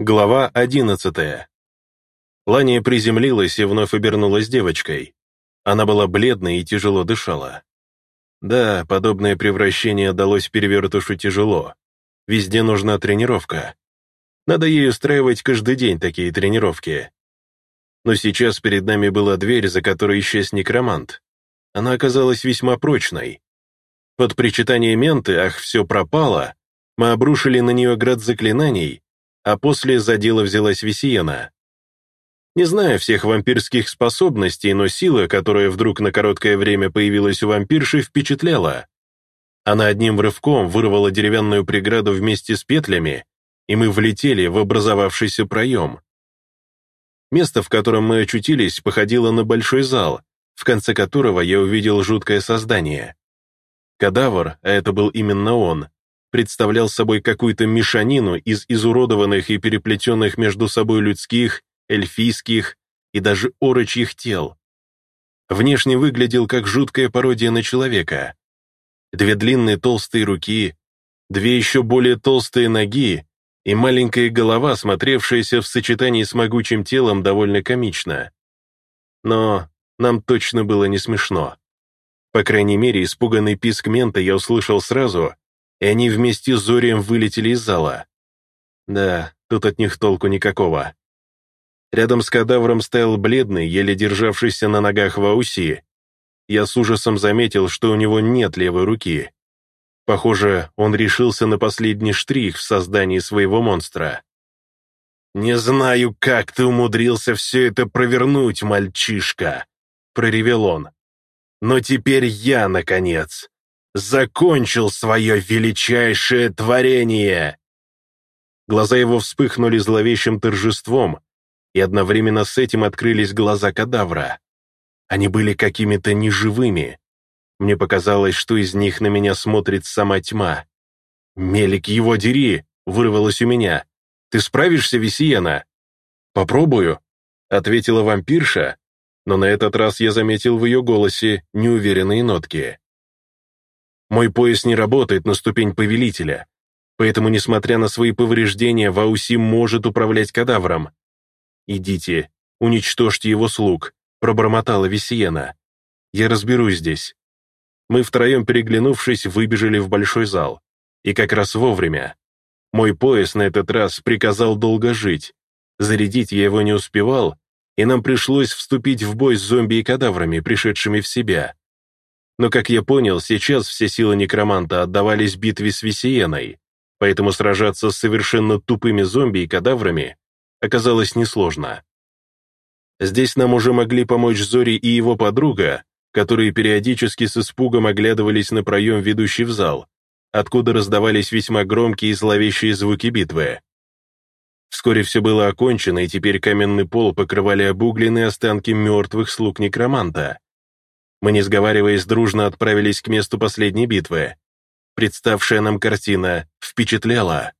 Глава одиннадцатая. Лания приземлилась и вновь обернулась девочкой. Она была бледной и тяжело дышала. Да, подобное превращение далось перевертушу тяжело. Везде нужна тренировка. Надо ей устраивать каждый день такие тренировки. Но сейчас перед нами была дверь, за которой исчез некромант. Она оказалась весьма прочной. Под причитание менты «Ах, все пропало!» мы обрушили на нее град заклинаний, а после за дело взялась Весиена. Не зная всех вампирских способностей, но сила, которая вдруг на короткое время появилась у вампирши, впечатляла. Она одним рывком вырвала деревянную преграду вместе с петлями, и мы влетели в образовавшийся проем. Место, в котором мы очутились, походило на большой зал, в конце которого я увидел жуткое создание. Кадавр, а это был именно он, представлял собой какую-то мешанину из изуродованных и переплетенных между собой людских, эльфийских и даже орочьих тел. Внешне выглядел как жуткая пародия на человека. Две длинные толстые руки, две еще более толстые ноги и маленькая голова, смотревшаяся в сочетании с могучим телом довольно комично. Но нам точно было не смешно. По крайней мере, испуганный писк мента я услышал сразу, и они вместе с Зорием вылетели из зала. Да, тут от них толку никакого. Рядом с кадавром стоял бледный, еле державшийся на ногах Вауси. Я с ужасом заметил, что у него нет левой руки. Похоже, он решился на последний штрих в создании своего монстра. «Не знаю, как ты умудрился все это провернуть, мальчишка», — проревел он. «Но теперь я, наконец, закончил свое величайшее творение!» Глаза его вспыхнули зловещим торжеством, и одновременно с этим открылись глаза кадавра. Они были какими-то неживыми. Мне показалось, что из них на меня смотрит сама тьма. «Мелик, его дери!» — вырвалось у меня. «Ты справишься, Весиена?» «Попробую», — ответила вампирша, но на этот раз я заметил в ее голосе неуверенные нотки. Мой пояс не работает на ступень повелителя, поэтому, несмотря на свои повреждения, Вауси может управлять кадавром. «Идите, уничтожьте его слуг», — пробормотала Весиена. «Я разберусь здесь». Мы втроем, переглянувшись, выбежали в большой зал. И как раз вовремя. Мой пояс на этот раз приказал долго жить. Зарядить я его не успевал, и нам пришлось вступить в бой с зомби и кадаврами, пришедшими в себя. Но, как я понял, сейчас все силы некроманта отдавались битве с Весиеной, поэтому сражаться с совершенно тупыми зомби и кадаврами оказалось несложно. Здесь нам уже могли помочь Зори и его подруга, которые периодически с испугом оглядывались на проем, ведущий в зал, откуда раздавались весьма громкие и зловещие звуки битвы. Вскоре все было окончено, и теперь каменный пол покрывали обугленные останки мертвых слуг некроманта, мы, не сговариваясь, дружно отправились к месту последней битвы. Представшая нам картина впечатляла.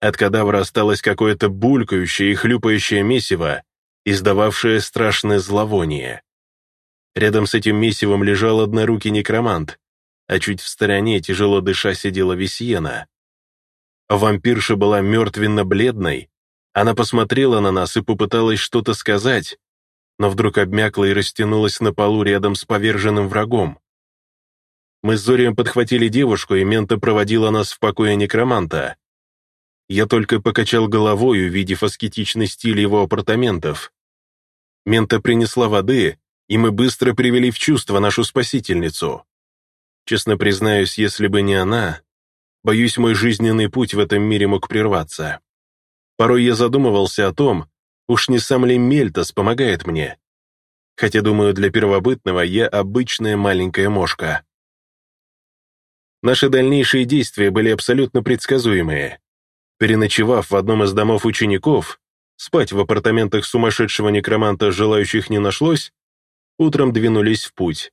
От кадавра осталось какое-то булькающее и хлюпающее месиво, издававшее страшное зловоние. Рядом с этим месивом лежал однорукий некромант, а чуть в стороне, тяжело дыша, сидела Весьена. Вампирша была мертвенно-бледной, она посмотрела на нас и попыталась что-то сказать, но вдруг обмякла и растянулась на полу рядом с поверженным врагом. Мы с Зорием подхватили девушку, и Мента проводила нас в покое некроманта. Я только покачал головой, увидев аскетичный стиль его апартаментов. Мента принесла воды, и мы быстро привели в чувство нашу спасительницу. Честно признаюсь, если бы не она, боюсь, мой жизненный путь в этом мире мог прерваться. Порой я задумывался о том, Уж не сам ли Мельтас помогает мне? Хотя, думаю, для первобытного я обычная маленькая мошка. Наши дальнейшие действия были абсолютно предсказуемые. Переночевав в одном из домов учеников, спать в апартаментах сумасшедшего некроманта желающих не нашлось, утром двинулись в путь.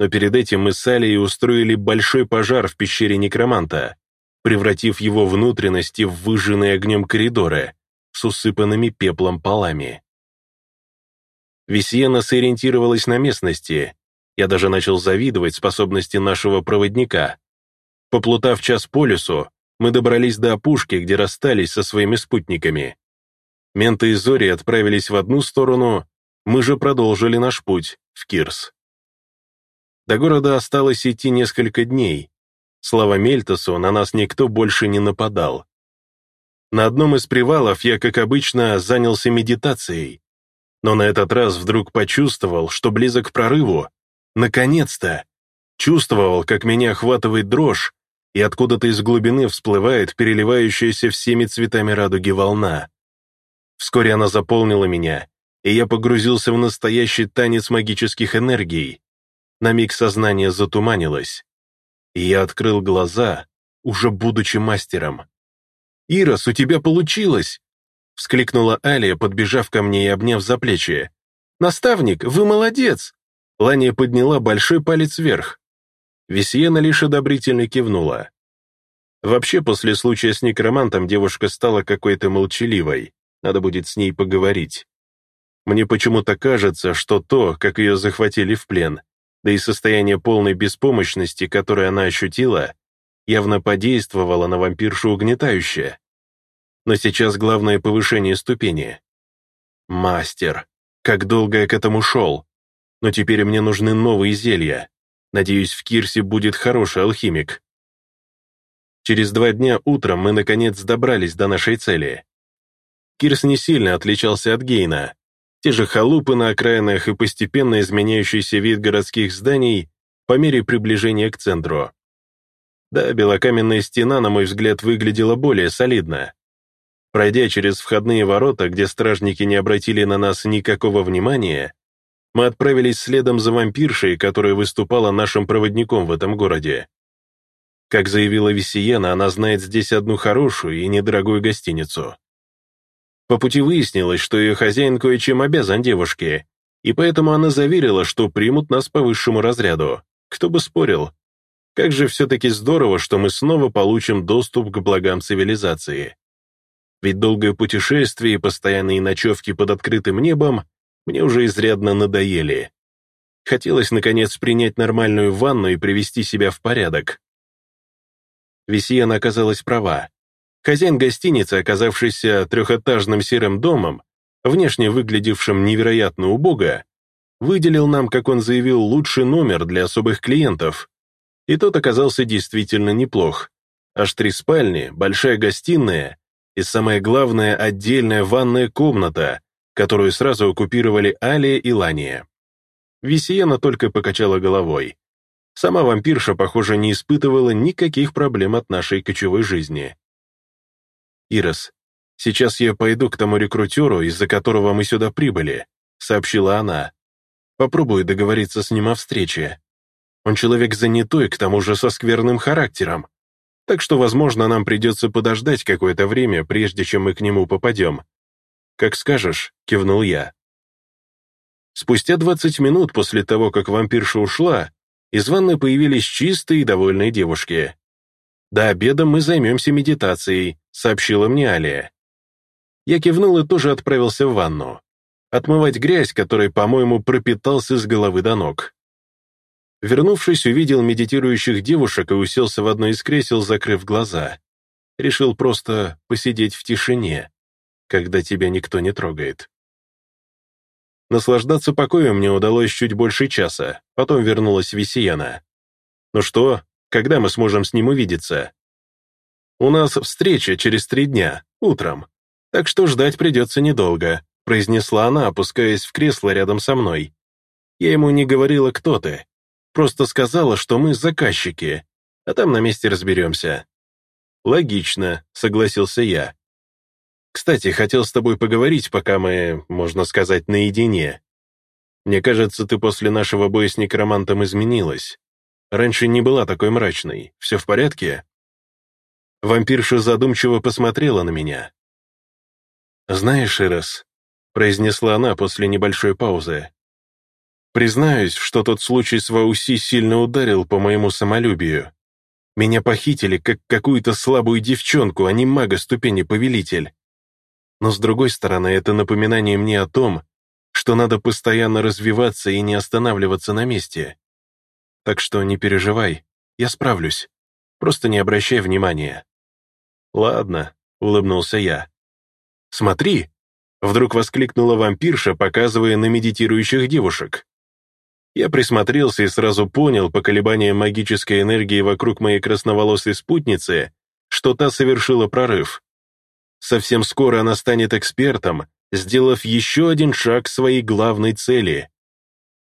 Но перед этим мы с Алией устроили большой пожар в пещере некроманта, превратив его внутренности в выжженные огнем коридоры, с усыпанными пеплом полами. Весьена сориентировалась на местности. Я даже начал завидовать способности нашего проводника. Поплутав час по лесу, мы добрались до опушки, где расстались со своими спутниками, Менты и Зори отправились в одну сторону, мы же продолжили наш путь, в Кирс. До города осталось идти несколько дней. Слава Мельтасу, на нас никто больше не нападал. На одном из привалов я, как обычно, занялся медитацией, но на этот раз вдруг почувствовал, что близок к прорыву. Наконец-то! Чувствовал, как меня охватывает дрожь, и откуда-то из глубины всплывает переливающаяся всеми цветами радуги волна. Вскоре она заполнила меня, и я погрузился в настоящий танец магических энергий. На миг сознание затуманилось, и я открыл глаза, уже будучи мастером. «Ирос, у тебя получилось!» — вскликнула Алия, подбежав ко мне и обняв за плечи. «Наставник, вы молодец!» Лания подняла большой палец вверх. Весьена лишь одобрительно кивнула. Вообще, после случая с некромантом девушка стала какой-то молчаливой. Надо будет с ней поговорить. Мне почему-то кажется, что то, как ее захватили в плен, да и состояние полной беспомощности, которое она ощутила, явно подействовало на вампиршу угнетающе. Но сейчас главное повышение ступени. Мастер. Как долго я к этому шел. Но теперь мне нужны новые зелья. Надеюсь, в Кирсе будет хороший алхимик. Через два дня утром мы, наконец, добрались до нашей цели. Кирс не сильно отличался от Гейна. Те же халупы на окраинах и постепенно изменяющийся вид городских зданий по мере приближения к центру. Да, белокаменная стена, на мой взгляд, выглядела более солидно. Пройдя через входные ворота, где стражники не обратили на нас никакого внимания, мы отправились следом за вампиршей, которая выступала нашим проводником в этом городе. Как заявила Висиена, она знает здесь одну хорошую и недорогую гостиницу. По пути выяснилось, что ее хозяин кое-чем обязан девушке, и поэтому она заверила, что примут нас по высшему разряду. Кто бы спорил. Как же все-таки здорово, что мы снова получим доступ к благам цивилизации. Ведь долгое путешествие и постоянные ночевки под открытым небом мне уже изрядно надоели. Хотелось, наконец, принять нормальную ванну и привести себя в порядок. Весьена оказалась права. Хозяин гостиницы, оказавшийся трехэтажным серым домом, внешне выглядевшим невероятно убого, выделил нам, как он заявил, лучший номер для особых клиентов. И тот оказался действительно неплох. Аж три спальни, большая гостиная и, самое главное, отдельная ванная комната, которую сразу оккупировали Алия и Лания. Висиена только покачала головой. Сама вампирша, похоже, не испытывала никаких проблем от нашей кочевой жизни. «Ирос, сейчас я пойду к тому рекрутеру, из-за которого мы сюда прибыли», сообщила она. «Попробую договориться с ним о встрече. Он человек занятой, к тому же со скверным характером. Так что, возможно, нам придется подождать какое-то время, прежде чем мы к нему попадем. «Как скажешь», — кивнул я. Спустя 20 минут после того, как вампирша ушла, из ванны появились чистые и довольные девушки. «До обеда мы займемся медитацией», — сообщила мне Алия. Я кивнул и тоже отправился в ванну. Отмывать грязь, которой, по-моему, пропитался с головы до ног. Вернувшись, увидел медитирующих девушек и уселся в одно из кресел, закрыв глаза. Решил просто посидеть в тишине когда тебя никто не трогает. Наслаждаться покоем мне удалось чуть больше часа, потом вернулась Висияна. «Ну что, когда мы сможем с ним увидеться?» «У нас встреча через три дня, утром, так что ждать придется недолго», произнесла она, опускаясь в кресло рядом со мной. Я ему не говорила, кто ты, просто сказала, что мы заказчики, а там на месте разберемся. «Логично», — согласился я. Кстати, хотел с тобой поговорить, пока мы, можно сказать, наедине. Мне кажется, ты после нашего боя с некромантом изменилась. Раньше не была такой мрачной. Все в порядке?» Вампирша задумчиво посмотрела на меня. «Знаешь, Ирос», — произнесла она после небольшой паузы, «признаюсь, что тот случай с Вауси сильно ударил по моему самолюбию. Меня похитили, как какую-то слабую девчонку, а не мага-ступени-повелитель. Но с другой стороны, это напоминание мне о том, что надо постоянно развиваться и не останавливаться на месте. Так что не переживай, я справлюсь. Просто не обращай внимания. Ладно, улыбнулся я. Смотри, Вдруг воскликнула вампирша, показывая на медитирующих девушек. Я присмотрелся и сразу понял по колебаниям магической энергии вокруг моей красноволосой спутницы, что та совершила прорыв. Совсем скоро она станет экспертом, сделав еще один шаг к своей главной цели.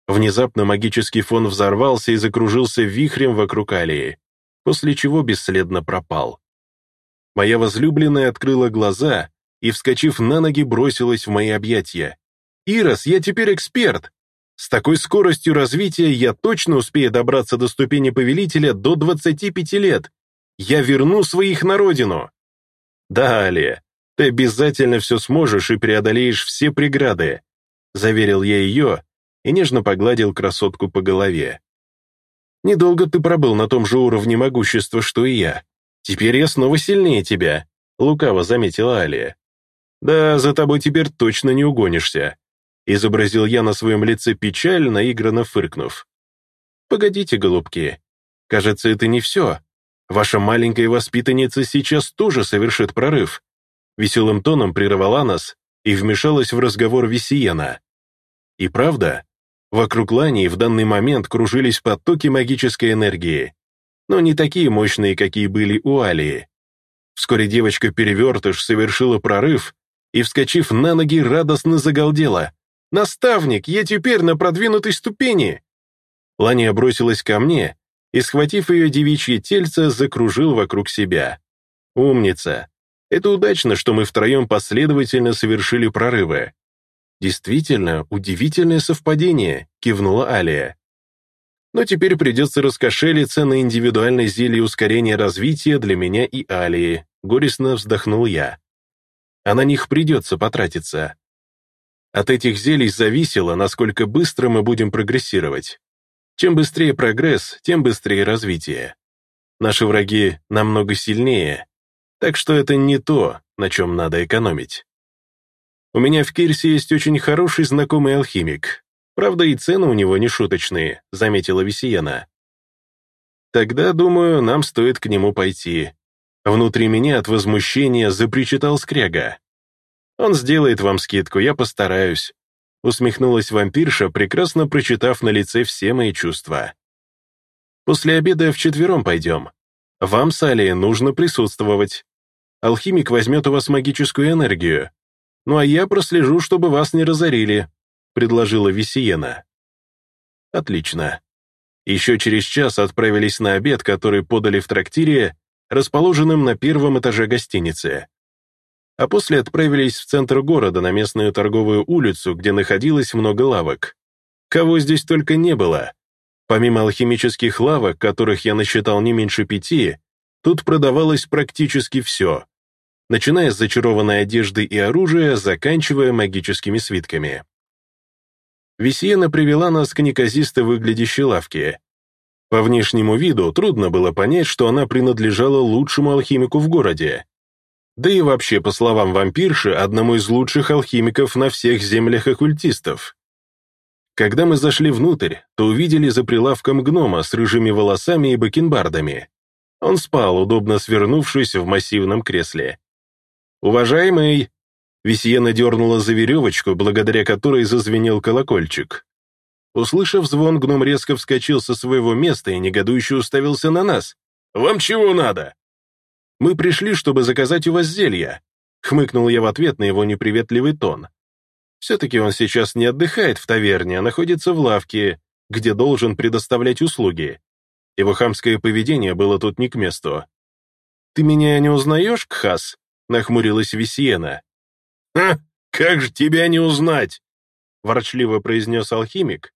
Внезапно магический фон взорвался и закружился вихрем вокруг Алии, после чего бесследно пропал. Моя возлюбленная открыла глаза и, вскочив на ноги, бросилась в мои объятия. «Ирос, я теперь эксперт! С такой скоростью развития я точно успею добраться до ступени повелителя до 25 лет. Я верну своих на родину!» «Да, Алия, ты обязательно все сможешь и преодолеешь все преграды», заверил я ее и нежно погладил красотку по голове. «Недолго ты пробыл на том же уровне могущества, что и я. Теперь я снова сильнее тебя», лукаво заметила Алия. «Да, за тобой теперь точно не угонишься», изобразил я на своем лице печаль, наигранно фыркнув. «Погодите, голубки, кажется, это не все. Ваша маленькая воспитанница сейчас тоже совершит прорыв». Веселым тоном прервала нас и вмешалась в разговор Весиена. И правда, вокруг Лани в данный момент кружились потоки магической энергии, но не такие мощные, какие были у Алии. Вскоре девочка-перевертыш совершила прорыв и, вскочив на ноги, радостно загалдела. «Наставник, я теперь на продвинутой ступени!» Ланя бросилась ко мне и, схватив ее девичье тельце, закружил вокруг себя. «Умница! Это удачно, что мы втроем последовательно совершили прорывы». «Действительно, удивительное совпадение», — кивнула Алия. «Но теперь придется раскошелиться на индивидуальное зелье ускорения развития для меня и Алии», — горестно вздохнул я. «А на них придется потратиться. От этих зелий зависело, насколько быстро мы будем прогрессировать. Чем быстрее прогресс, тем быстрее развитие. Наши враги намного сильнее, так что это не то, на чем надо экономить. У меня в Кирсе есть очень хороший знакомый алхимик. Правда, и цены у него не шуточные, заметила Весиена. Тогда, думаю, нам стоит к нему пойти. Внутри меня от возмущения запричитал скряга. Он сделает вам скидку, я постараюсь», усмехнулась вампирша, прекрасно прочитав на лице все мои чувства. «После обеда вчетвером пойдем. Вам с Алией нужно присутствовать. Алхимик возьмет у вас магическую энергию. Ну а я прослежу, чтобы вас не разорили», предложила Висиена. «Отлично. Еще через час отправились на обед, который подали в трактире, расположенном на первом этаже гостиницы а после отправились в центр города на местную торговую улицу, где находилось много лавок. Кого здесь только не было. Помимо алхимических лавок, которых я насчитал не меньше пяти, тут продавалось практически все, начиная с зачарованной одежды и оружия, заканчивая магическими свитками. Весьена привела нас к неказисто выглядящей лавке. По внешнему виду трудно было понять, что она принадлежала лучшему алхимику в городе, да и вообще, по словам вампирши, одному из лучших алхимиков на всех землях оккультистов. Когда мы зашли внутрь, то увидели за прилавком гнома с рыжими волосами и бакенбардами. Он спал, удобно свернувшись в массивном кресле. «Уважаемый!» Весьена дернула за веревочку, благодаря которой зазвенел колокольчик. Услышав звон, гном резко вскочил со своего места и негодующе уставился на нас. «Вам чего надо?» «Мы пришли, чтобы заказать у вас зелья», — хмыкнул я в ответ на его неприветливый тон. «Все-таки он сейчас не отдыхает в таверне, а находится в лавке, где должен предоставлять услуги. Его хамское поведение было тут не к месту». «Ты меня не узнаешь, Кхас?» — нахмурилась Весьена. «Ха, как же тебя не узнать?» — ворчливо произнес алхимик,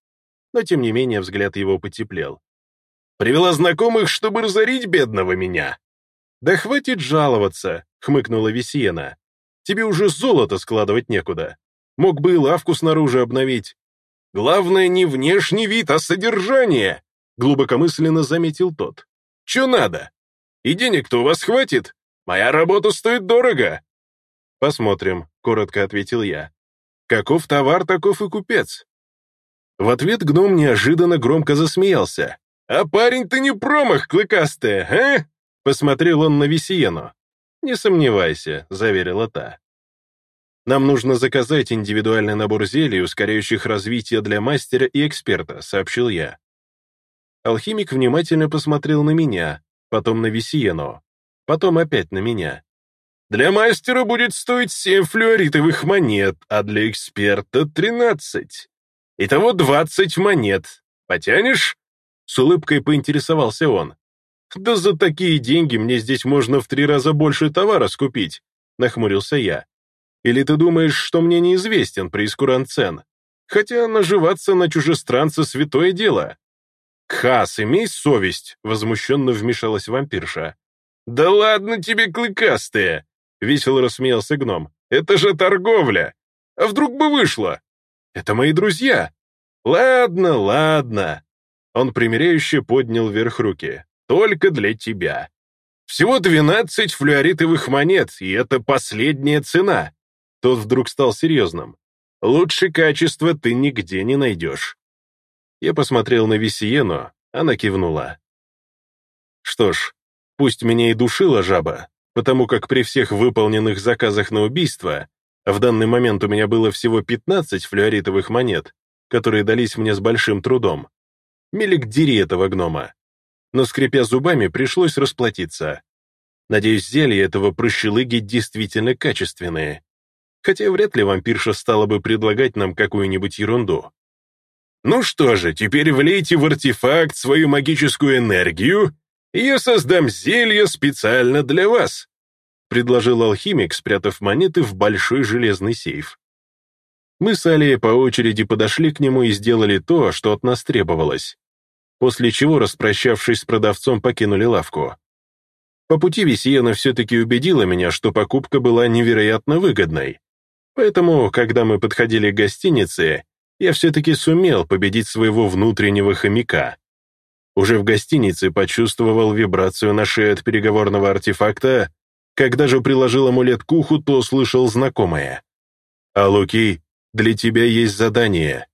но тем не менее взгляд его потеплел. «Привела знакомых, чтобы разорить бедного меня?» «Да хватит жаловаться», — хмыкнула Весьена. «Тебе уже золото складывать некуда. Мог бы и лавку снаружи обновить». «Главное не внешний вид, а содержание», — глубокомысленно заметил тот. «Че надо? И денег-то у вас хватит? Моя работа стоит дорого». «Посмотрим», — коротко ответил я. «Каков товар, таков и купец». В ответ гном неожиданно громко засмеялся. «А парень-то не промах, клыкастая, а?» Посмотрел он на Весиену. «Не сомневайся», — заверила та. Нам нужно заказать индивидуальный набор зелий, ускоряющих развитие для мастера и эксперта», — сообщил я. Алхимик внимательно посмотрел на меня, потом на Висиену, потом опять на меня. «Для мастера будет стоить семь флюоритовых монет, а для эксперта — тринадцать. Итого двадцать монет. Потянешь?» С улыбкой поинтересовался он. «Да за такие деньги мне здесь можно в три раза больше товара скупить», — нахмурился я. «Или ты думаешь, что мне неизвестен прескурант цен? Хотя наживаться на чужестранца — святое дело». «Кхас, имей совесть», — возмущенно вмешалась вампирша. «Да ладно тебе, клыкастая!» — весело рассмеялся гном. «Это же торговля! А вдруг бы вышло? Это мои друзья!» «Ладно, ладно!» Он примиряюще поднял вверх руки. «Только для тебя. Всего двенадцать флюоритовых монет, и это последняя цена!» Тот вдруг стал серьезным. «Лучше качества ты нигде не найдешь». Я посмотрел на Висиену, она кивнула. Что ж, пусть меня и душила жаба, потому как при всех выполненных заказах на убийство в данный момент у меня было всего 15 флюоритовых монет, которые дались мне с большим трудом. Мелик дери этого гнома. Но, скрипя зубами, пришлось расплатиться. Надеюсь, зелья этого прощелыги действительно качественные. Хотя вряд ли вампирша стала бы предлагать нам какую-нибудь ерунду. Ну что же, теперь влейте в артефакт свою магическую энергию, и я создам зелье специально для вас», предложил алхимик, спрятав монеты в большой железный сейф. Мы с Алией по очереди подошли к нему и сделали то, что от нас требовалось, после чего, распрощавшись с продавцом, покинули лавку. По пути Весиена все-таки убедила меня, что покупка была невероятно выгодной. Поэтому, когда мы подходили к гостинице, я все-таки сумел победить своего внутреннего хомяка. Уже в гостинице почувствовал вибрацию на шее от переговорного артефакта, когда же приложил амулет к уху, то услышал знакомое. «А, Луки, для тебя есть задание.